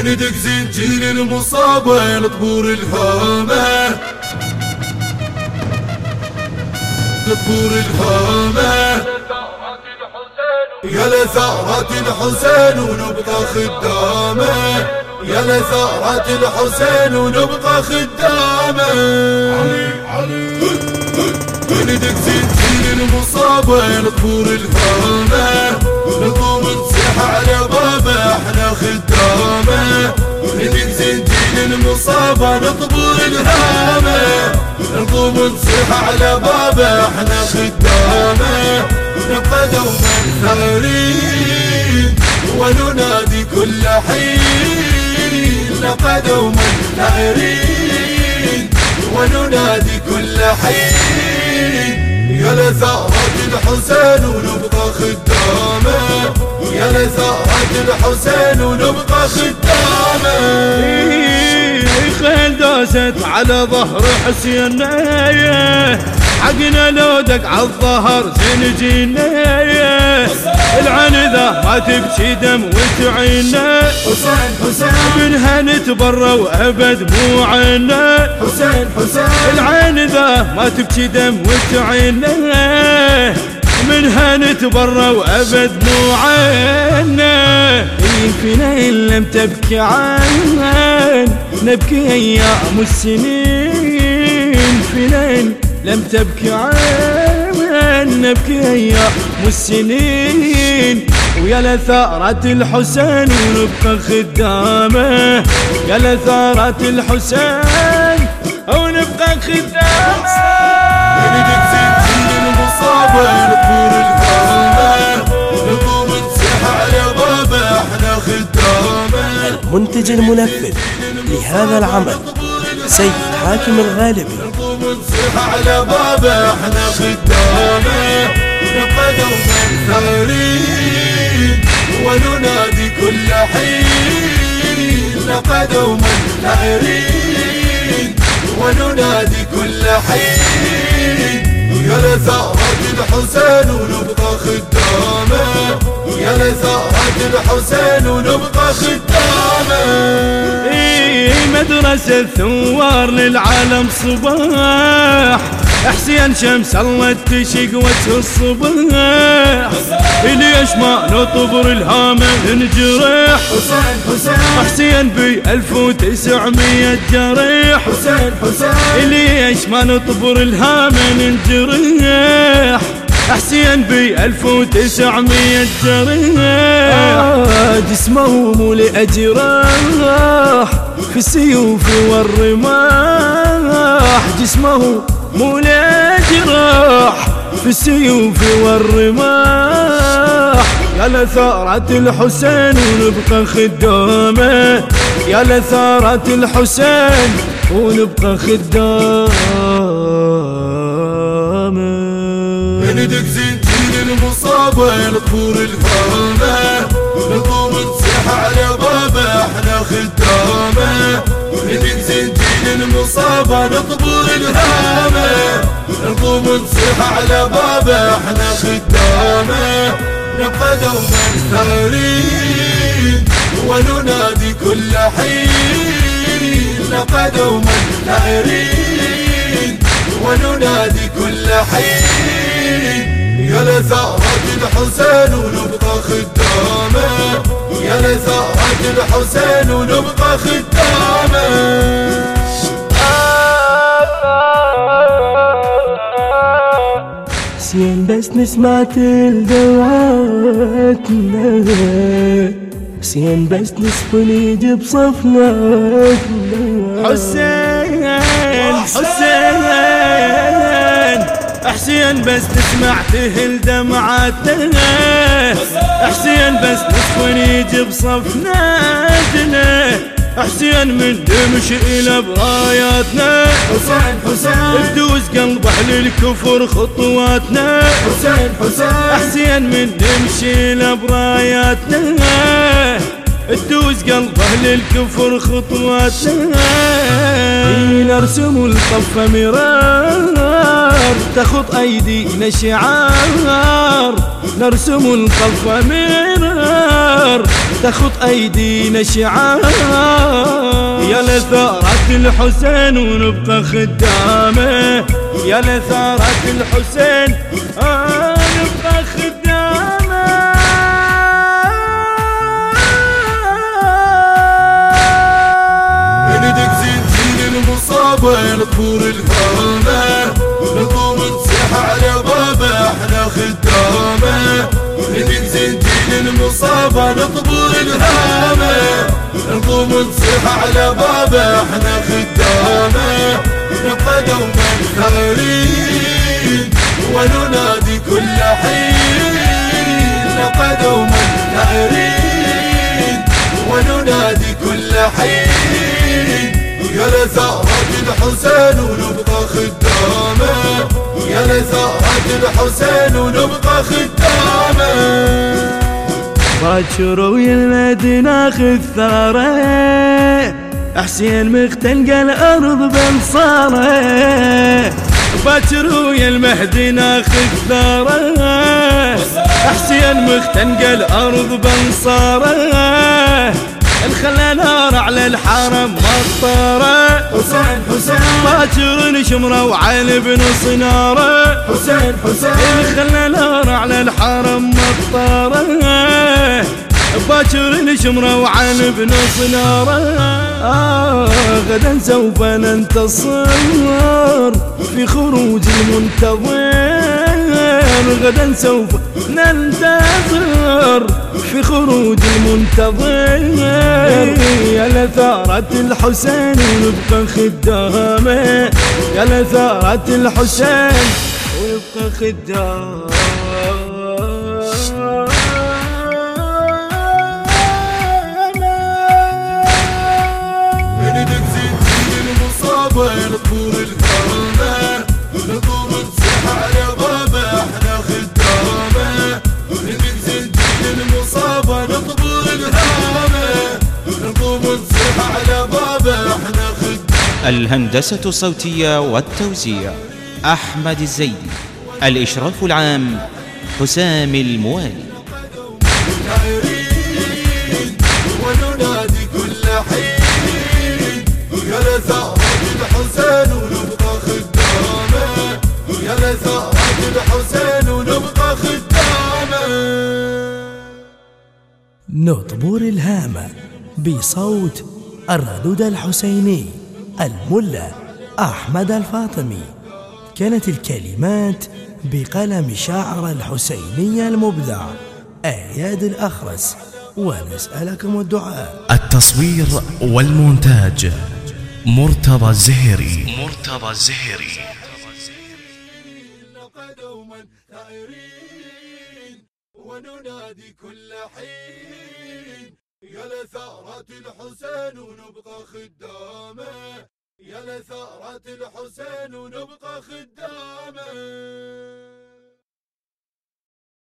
ندق زنجيل المصابة نطبور الهامة. نطبور الهامة. يا لثارة الحسين ونبقى خدامه يا لثارة الحسين ونبقى خدامه علي علي ندق زنجيل المصابة نطبور الهامة. نقوم نصيح على بابة. المصابة نطبور الهامة. نقوم نصيح على بابه إحنا خدامة. نبقى دوما ثارين وننادي كل حين. نبقى دوما ثارين وننادي كل حين. يا لثارة الحسين ونبقى خدامة. يا لثارة الحسين ونبقى خدامة. داست على ظهر حسين حقنا لو دق على الظهر زين جينا العين ذا ما تبكي دم وتعينا حسين حسين. منها نتبرى وأبد مو عنا حسين حسين. العين ذا ما تبكي دم وتعينا منها نتبرى وأبد مو عنا يمكن إن لم تبكي عن نبكي أيام السنين. في ليل لم تبكي عن نبكي أيام السنين. ويا لثارة الحسين ونبقى خدامة. يا لثارة الحسين ونبقى خدامة. خدامه المنتج المنفذ. لهذا العمل. سيد حاكم الغالبي. على بابه إحنا خدامه نبقى دوما ثارين وننادي كل حين. نبقى دوما ثارين وننادي كل حين يا لثارة الحسين ونبقى خدامة. يا لثارة الحسين ونبقى خدامة. إيه مدرسة ثوار للعالم صباح. حسين شمس الله تشق وجه الصباح. ليش ما نطبر الهامة ننجرح حسين حسين. حسين ب 1900 جريح. حسين حسين. ليش ما نطبر الهامة ننجرح حسين ب 1900 جريح. جسمه مولئ جراح في السيوف والرماح. جسمه مولئ جراح في السيوف والرماح. يا لثارة الحسين ونبقى خدامة. يا لثارة الحسين ونبقى خدامة. ندق زنجيل المصابة نطبور الهامة نقوم نصيح على بابه إحنا خدامة. ندق زنجيل المصابة نطبور الهامة نقوم نصيح على بابه إحنا خدامة. نبقى دوما ثارين وننادي كل حين. نبقى دوما ثارين وننادي كل حين. يا لثارة الحسين ونبقى خدامة. يا لثارة الحسين ونبقى خدامة. حسين بس نسمع دمعاتنا حسين بس نصفن يجي بصفنا. حسين حسين حسين بس تسمع تهل دمعاتنا حسين بس نصفن يجي بصفنا حسين من دمش إلى براياتنا حسين حسين. تدوس قلب أهل الكفر خطواتنا. حسين حسين. حسين من نمشي لبراياتنا تدوس قلب أهل الكفر خطواتنا نرسم الطف مرار. تخط ايدينا شعار نرسم الطف مرار. تخط ايدينا شعار يا لثارة الحسين ونبقى خدامة. يا لثارة الحسين آه. المصابة نطبور الهامة نقوم نصيح على بابة إحنا خدامة. ندق زنجين المصابة نطبور الهامة. نقوم نصيح على بابة إحنا خدامة. نبقى دوما ثارين وننادي كل حين. نبقى دوما ثارين وننادي كل حين. يا لثارة الحسين ونبقى خدامة. يا لثارة الحسين ونبقى خدامة. باكر ويا المدينة خذ ثاره حسين مختنقى الأرض بنصارة. باكر ويا المهدي ناخذ ثاره حسين مختنقى الأرض بنصاره الخلى نار على الحرم مطرة. حسين حسين. باكر نشمره وعلي بنص ناره حسين حسين. الخلى نار على الحرم مطره باكر نشمره وعلي بنص ناره آه غدا سوف ننتصر في خروج المنتظر. غدا سوف ننتصر في خروج المنتظر. يا لثارة الحسين ونبقى خدامة. يا لثارة الحسين ونبقى خدامة. ندق الهندسة الصوتية والتوزيع أحمد الزيدي الإشراف العام حسام الموالي. وننادي كل حين الحسين ونبقى خدامه الحسين ونبقى خدامه نطبور الهامة بصوت الردود الحسيني. الملا أحمد الفاطمي. كانت الكلمات بقلم شاعر الحسيني المبدع أياد الأخرس. ونسألكم الدعاء. التصوير والمونتاج مرتضى الزهري. مرتضى الزهري. نبقى دوما ثائرين وننادي كل حين. يا لثارة الحسين ونبقى خدامة. يا لثارة الحسين ونبقى خدامة.